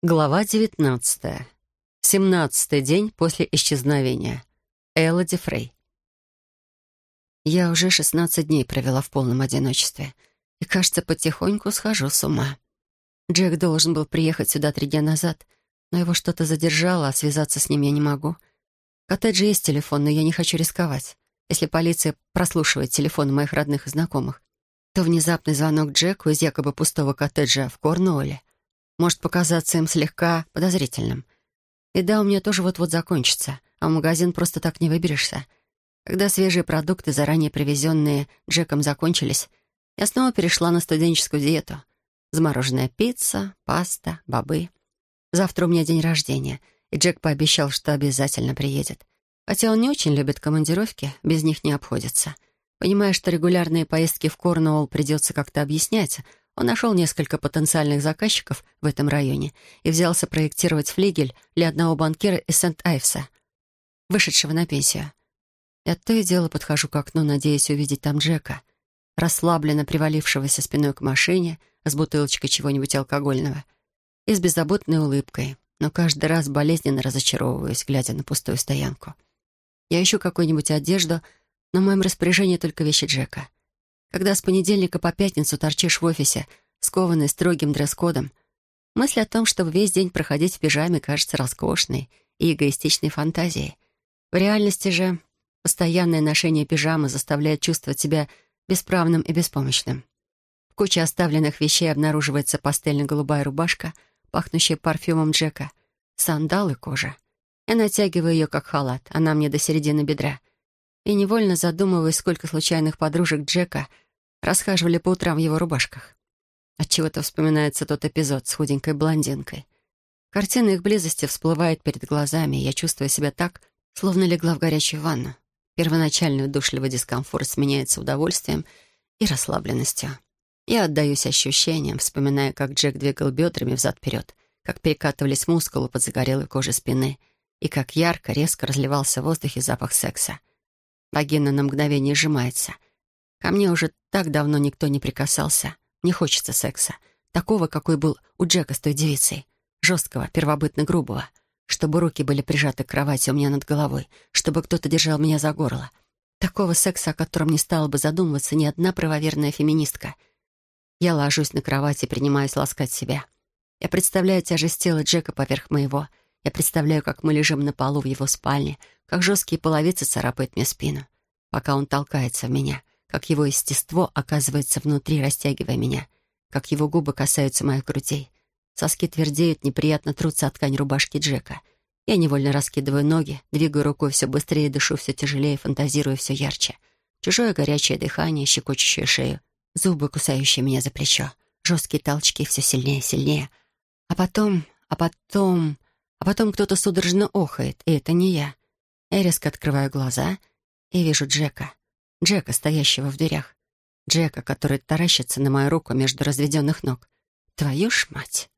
Глава девятнадцатая. Семнадцатый день после исчезновения. Элла Фрей. Я уже шестнадцать дней провела в полном одиночестве и, кажется, потихоньку схожу с ума. Джек должен был приехать сюда три дня назад, но его что-то задержало, а связаться с ним я не могу. В коттедже есть телефон, но я не хочу рисковать. Если полиция прослушивает телефоны моих родных и знакомых, то внезапный звонок Джеку из якобы пустого коттеджа в Корнуолле может показаться им слегка подозрительным. И да, у меня тоже вот-вот закончится, а в магазин просто так не выберешься. Когда свежие продукты, заранее привезенные Джеком, закончились, я снова перешла на студенческую диету. Замороженная пицца, паста, бобы. Завтра у меня день рождения, и Джек пообещал, что обязательно приедет. Хотя он не очень любит командировки, без них не обходится. Понимая, что регулярные поездки в Корнуолл придется как-то объяснять, он нашел несколько потенциальных заказчиков в этом районе и взялся проектировать флигель для одного банкира из Сент-Айвса, вышедшего на пенсию. Я то и дело подхожу к окну, надеясь увидеть там Джека, расслабленно привалившегося спиной к машине с бутылочкой чего-нибудь алкогольного и с беззаботной улыбкой, но каждый раз болезненно разочаровываюсь, глядя на пустую стоянку. Я ищу какую-нибудь одежду, но в моем распоряжении только вещи Джека — когда с понедельника по пятницу торчишь в офисе, скованный строгим дресс-кодом, мысль о том, чтобы весь день проходить в пижаме, кажется роскошной и эгоистичной фантазией. В реальности же постоянное ношение пижамы заставляет чувствовать себя бесправным и беспомощным. В куче оставленных вещей обнаруживается пастельно-голубая рубашка, пахнущая парфюмом Джека, сандалы кожа. Я натягиваю ее как халат, она мне до середины бедра и невольно задумываясь, сколько случайных подружек Джека расхаживали по утрам в его рубашках. Отчего-то вспоминается тот эпизод с худенькой блондинкой. Картина их близости всплывает перед глазами, и я чувствую себя так, словно легла в горячую ванну. Первоначальный удушливый дискомфорт сменяется удовольствием и расслабленностью. Я отдаюсь ощущениям, вспоминая, как Джек двигал бедрами взад-вперед, как перекатывались мускулы под загорелой кожей спины и как ярко, резко разливался в воздухе запах секса. Вагина на мгновение сжимается. Ко мне уже так давно никто не прикасался. Не хочется секса. Такого, какой был у Джека с той девицей. Жесткого, первобытно-грубого. Чтобы руки были прижаты к кровати у меня над головой. Чтобы кто-то держал меня за горло. Такого секса, о котором не стала бы задумываться ни одна правоверная феминистка. Я ложусь на кровать и принимаюсь ласкать себя. Я представляю тяжесть тела Джека поверх моего. Я представляю, как мы лежим на полу в его спальне, как жесткие половицы царапают мне спину, пока он толкается в меня, как его естество оказывается внутри, растягивая меня, как его губы касаются моих грудей. Соски твердеют, неприятно трутся от ткань рубашки Джека. Я невольно раскидываю ноги, двигаю рукой все быстрее, дышу все тяжелее, фантазирую все ярче. Чужое горячее дыхание, щекочущее шею, зубы, кусающие меня за плечо, жесткие толчки все сильнее и сильнее. А потом, а потом, а потом кто-то судорожно охает, и это не я. Я резко открываю глаза и вижу Джека. Джека, стоящего в дверях. Джека, который таращится на мою руку между разведенных ног. Твою ж мать!